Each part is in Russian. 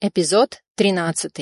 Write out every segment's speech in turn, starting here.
Эпизод 13.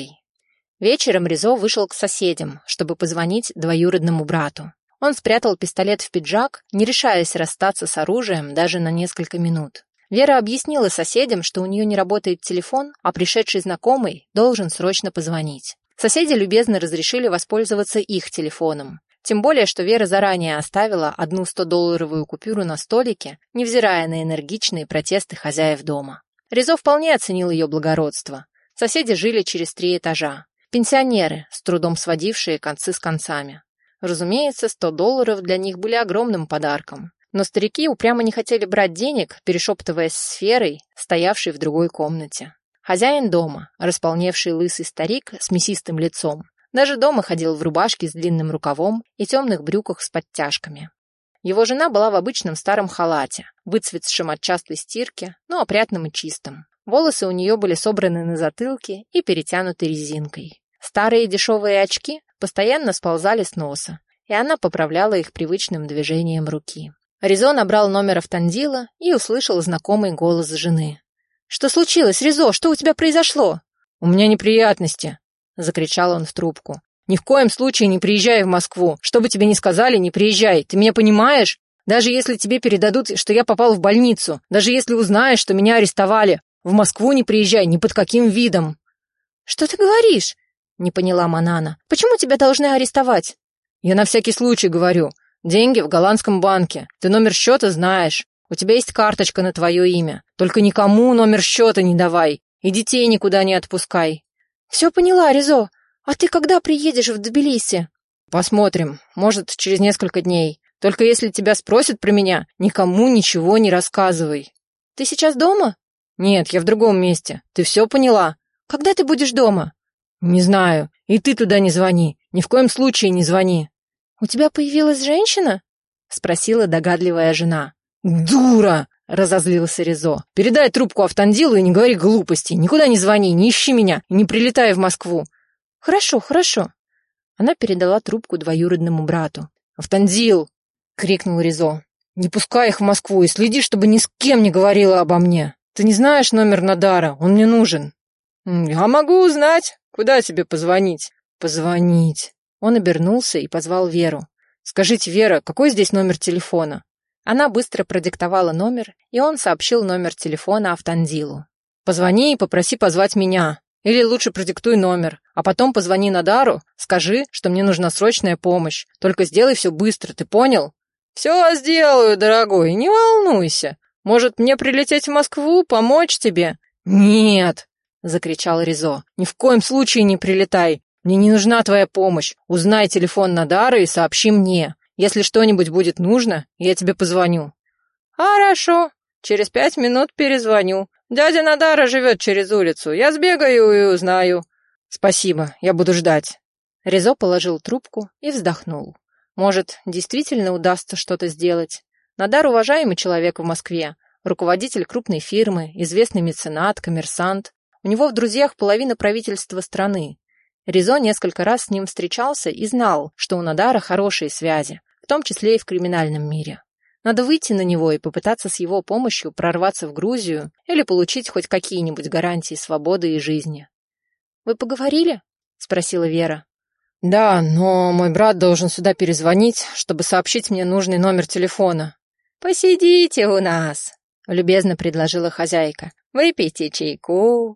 Вечером Ризо вышел к соседям, чтобы позвонить двоюродному брату. Он спрятал пистолет в пиджак, не решаясь расстаться с оружием даже на несколько минут. Вера объяснила соседям, что у нее не работает телефон, а пришедший знакомый должен срочно позвонить. Соседи любезно разрешили воспользоваться их телефоном. Тем более, что Вера заранее оставила одну 100-долларовую купюру на столике, невзирая на энергичные протесты хозяев дома. Резо вполне оценил ее благородство. Соседи жили через три этажа. Пенсионеры, с трудом сводившие концы с концами. Разумеется, 100 долларов для них были огромным подарком. Но старики упрямо не хотели брать денег, перешептываясь с сферой, стоявшей в другой комнате. Хозяин дома, располневший лысый старик с мясистым лицом, даже дома ходил в рубашке с длинным рукавом и темных брюках с подтяжками. Его жена была в обычном старом халате, выцветшем от частой стирки, но опрятным и чистым. Волосы у нее были собраны на затылке и перетянуты резинкой. Старые дешевые очки постоянно сползали с носа, и она поправляла их привычным движением руки. Ризо набрал номер автандила и услышал знакомый голос жены. «Что случилось, Ризо? Что у тебя произошло?» «У меня неприятности», — закричал он в трубку. Ни в коем случае не приезжай в Москву. Что бы тебе ни сказали, не приезжай. Ты меня понимаешь? Даже если тебе передадут, что я попал в больницу, даже если узнаешь, что меня арестовали, в Москву не приезжай ни под каким видом. Что ты говоришь? Не поняла Манана. Почему тебя должны арестовать? Я на всякий случай говорю. Деньги в голландском банке. Ты номер счета знаешь. У тебя есть карточка на твое имя. Только никому номер счета не давай. И детей никуда не отпускай. Все поняла, Ризо. «А ты когда приедешь в Тбилиси?» «Посмотрим. Может, через несколько дней. Только если тебя спросят про меня, никому ничего не рассказывай». «Ты сейчас дома?» «Нет, я в другом месте. Ты все поняла?» «Когда ты будешь дома?» «Не знаю. И ты туда не звони. Ни в коем случае не звони». «У тебя появилась женщина?» — спросила догадливая жена. «Дура!» — разозлился Резо. «Передай трубку Автандилу и не говори глупостей. Никуда не звони, не ищи меня и не прилетай в Москву. «Хорошо, хорошо». Она передала трубку двоюродному брату. «Автандил!» — крикнул Ризо. «Не пускай их в Москву и следи, чтобы ни с кем не говорила обо мне. Ты не знаешь номер Надара, он мне нужен». «Я могу узнать. Куда тебе позвонить?» «Позвонить». Он обернулся и позвал Веру. «Скажите, Вера, какой здесь номер телефона?» Она быстро продиктовала номер, и он сообщил номер телефона Автандилу. «Позвони и попроси позвать меня. Или лучше продиктуй номер, а потом позвони Надару, скажи, что мне нужна срочная помощь. Только сделай все быстро, ты понял? Все сделаю, дорогой, не волнуйся. Может, мне прилететь в Москву, помочь тебе? Нет, закричал Ризо. Ни в коем случае не прилетай. Мне не нужна твоя помощь. Узнай телефон Надары и сообщи мне. Если что-нибудь будет нужно, я тебе позвоню. Хорошо. Через пять минут перезвоню. Дядя Надара живет через улицу. Я сбегаю и узнаю. Спасибо, я буду ждать. Резо положил трубку и вздохнул. Может, действительно удастся что-то сделать. Надар уважаемый человек в Москве, руководитель крупной фирмы, известный меценат, коммерсант. У него в друзьях половина правительства страны. Резо несколько раз с ним встречался и знал, что у Надара хорошие связи, в том числе и в криминальном мире. Надо выйти на него и попытаться с его помощью прорваться в Грузию или получить хоть какие-нибудь гарантии свободы и жизни. «Вы поговорили?» — спросила Вера. «Да, но мой брат должен сюда перезвонить, чтобы сообщить мне нужный номер телефона». «Посидите у нас», — любезно предложила хозяйка. «Выпейте чайку».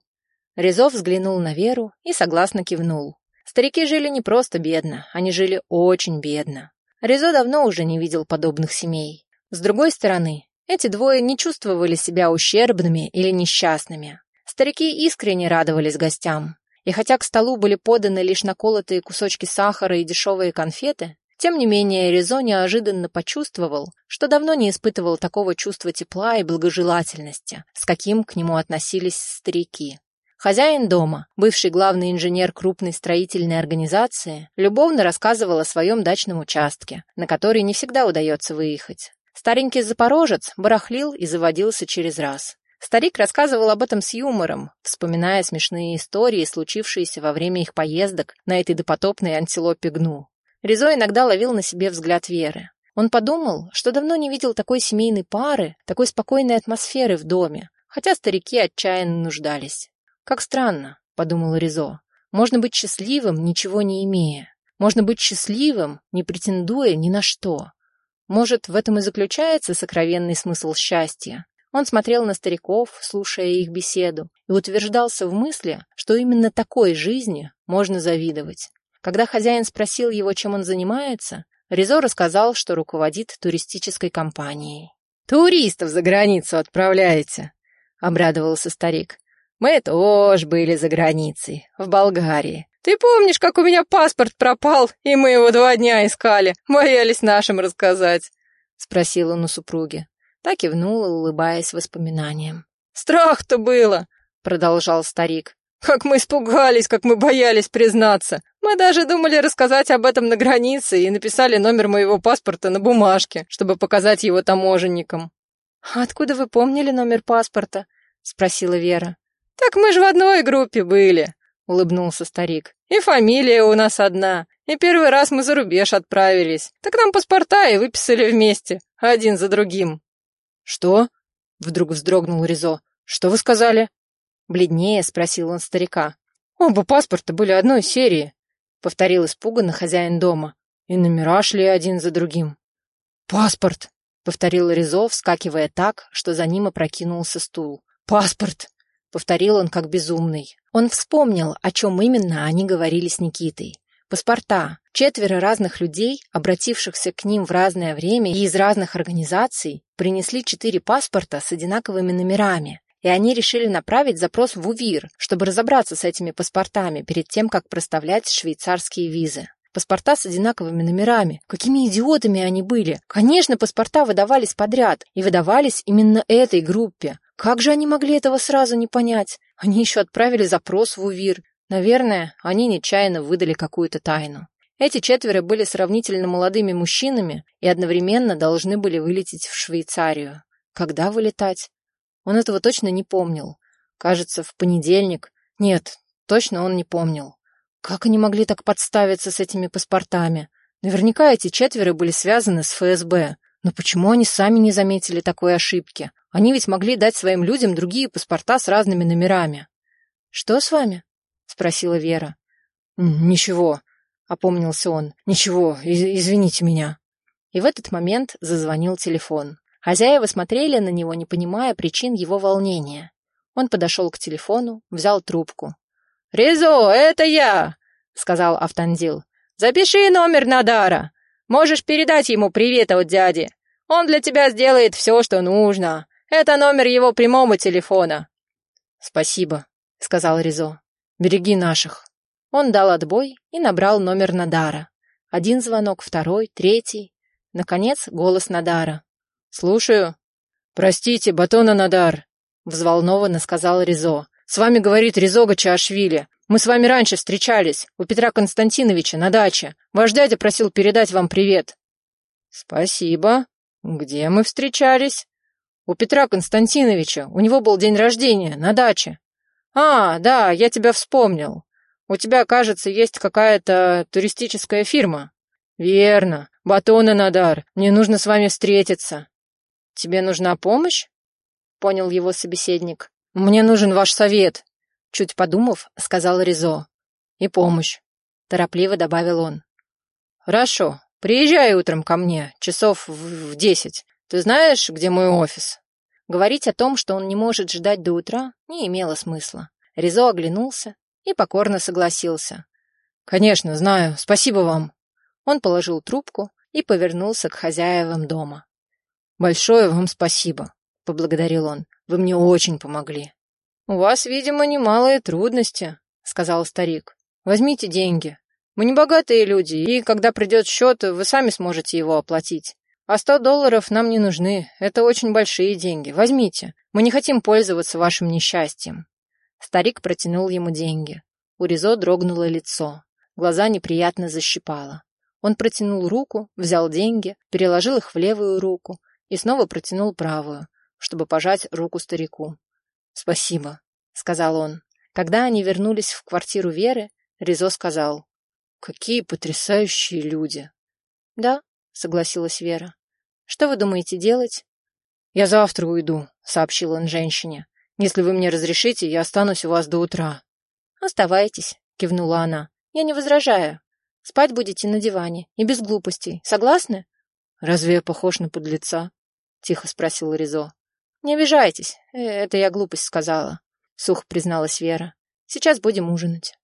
Резов взглянул на Веру и согласно кивнул. Старики жили не просто бедно, они жили очень бедно. Резо давно уже не видел подобных семей. С другой стороны, эти двое не чувствовали себя ущербными или несчастными. Старики искренне радовались гостям. И хотя к столу были поданы лишь наколотые кусочки сахара и дешевые конфеты, тем не менее Резо неожиданно почувствовал, что давно не испытывал такого чувства тепла и благожелательности, с каким к нему относились старики. Хозяин дома, бывший главный инженер крупной строительной организации, любовно рассказывал о своем дачном участке, на который не всегда удается выехать. Старенький запорожец барахлил и заводился через раз. Старик рассказывал об этом с юмором, вспоминая смешные истории, случившиеся во время их поездок на этой допотопной антилопе гну. Ризо иногда ловил на себе взгляд Веры. Он подумал, что давно не видел такой семейной пары, такой спокойной атмосферы в доме, хотя старики отчаянно нуждались. Как странно, подумала Ризо. Можно быть счастливым, ничего не имея. Можно быть счастливым, не претендуя ни на что. Может, в этом и заключается сокровенный смысл счастья. Он смотрел на стариков, слушая их беседу, и утверждался в мысли, что именно такой жизни можно завидовать. Когда хозяин спросил его, чем он занимается, Ризо рассказал, что руководит туристической компанией. «Туристов за границу отправляете?» — обрадовался старик. «Мы тоже были за границей, в Болгарии. Ты помнишь, как у меня паспорт пропал, и мы его два дня искали, боялись нашим рассказать?» — спросил он у супруги. Так кивнула, улыбаясь воспоминаниям. «Страх-то было!» — продолжал старик. «Как мы испугались, как мы боялись признаться. Мы даже думали рассказать об этом на границе и написали номер моего паспорта на бумажке, чтобы показать его таможенникам». «Откуда вы помнили номер паспорта?» — спросила Вера. «Так мы же в одной группе были улыбнулся старик. «И фамилия у нас одна. И первый раз мы за рубеж отправились. Так нам паспорта и выписали вместе, один за другим». «Что?» — вдруг вздрогнул Ризо. «Что вы сказали?» Бледнее спросил он старика. «Оба паспорта были одной серии», — повторил испуганно хозяин дома. «И номера шли один за другим». «Паспорт!» — повторил Ризо, вскакивая так, что за ним опрокинулся стул. «Паспорт!» — повторил он как безумный. Он вспомнил, о чем именно они говорили с Никитой. Паспорта. Четверо разных людей, обратившихся к ним в разное время и из разных организаций, принесли четыре паспорта с одинаковыми номерами, и они решили направить запрос в УВИР, чтобы разобраться с этими паспортами перед тем, как проставлять швейцарские визы. Паспорта с одинаковыми номерами. Какими идиотами они были. Конечно, паспорта выдавались подряд, и выдавались именно этой группе. Как же они могли этого сразу не понять? Они еще отправили запрос в УВИР. Наверное, они нечаянно выдали какую-то тайну. Эти четверо были сравнительно молодыми мужчинами и одновременно должны были вылететь в Швейцарию. Когда вылетать? Он этого точно не помнил. Кажется, в понедельник. Нет, точно он не помнил. Как они могли так подставиться с этими паспортами? Наверняка эти четверо были связаны с ФСБ. Но почему они сами не заметили такой ошибки? Они ведь могли дать своим людям другие паспорта с разными номерами. «Что с вами?» — спросила Вера. «Ничего», — опомнился он. «Ничего, извините меня». И в этот момент зазвонил телефон. Хозяева смотрели на него, не понимая причин его волнения. Он подошел к телефону, взял трубку. «Резо, это я!» — сказал Автандил. «Запиши номер Надара. Можешь передать ему привет от дяди. Он для тебя сделает все, что нужно. Это номер его прямого телефона». «Спасибо», — сказал Ризо. «Береги наших». Он дал отбой и набрал номер Надара. Один звонок, второй, третий. Наконец, голос Надара. «Слушаю». «Простите, Батона Надар», — взволнованно сказал Ризо. «С вами говорит Ризога Чаашвили. Мы с вами раньше встречались, у Петра Константиновича, на даче. Ваш дядя просил передать вам привет». «Спасибо. Где мы встречались?» «У Петра Константиновича. У него был день рождения, на даче». «А, да, я тебя вспомнил. У тебя, кажется, есть какая-то туристическая фирма». «Верно. Батона Надар. Мне нужно с вами встретиться». «Тебе нужна помощь?» — понял его собеседник. «Мне нужен ваш совет», — чуть подумав, сказал Ризо. «И помощь», — торопливо добавил он. «Хорошо, приезжай утром ко мне, часов в десять. Ты знаешь, где мой офис?» Говорить о том, что он не может ждать до утра, не имело смысла. Ризо оглянулся и покорно согласился. «Конечно, знаю. Спасибо вам». Он положил трубку и повернулся к хозяевам дома. «Большое вам спасибо», — поблагодарил он. Вы мне очень помогли». «У вас, видимо, немалые трудности», — сказал старик. «Возьмите деньги. Мы не богатые люди, и когда придет счет, вы сами сможете его оплатить. А сто долларов нам не нужны. Это очень большие деньги. Возьмите. Мы не хотим пользоваться вашим несчастьем». Старик протянул ему деньги. У Ризо дрогнуло лицо. Глаза неприятно защипало. Он протянул руку, взял деньги, переложил их в левую руку и снова протянул правую, чтобы пожать руку старику. «Спасибо», — сказал он. Когда они вернулись в квартиру Веры, Ризо сказал. «Какие потрясающие люди!» «Да», — согласилась Вера. «Что вы думаете делать?» «Я завтра уйду», — сообщил он женщине. Если вы мне разрешите, я останусь у вас до утра». «Оставайтесь», — кивнула она. «Я не возражаю. Спать будете на диване и без глупостей. Согласны?» «Разве я похож на подлеца?» — тихо спросил Ризо. «Не обижайтесь, э, это я глупость сказала», — сухо призналась Вера. «Сейчас будем ужинать».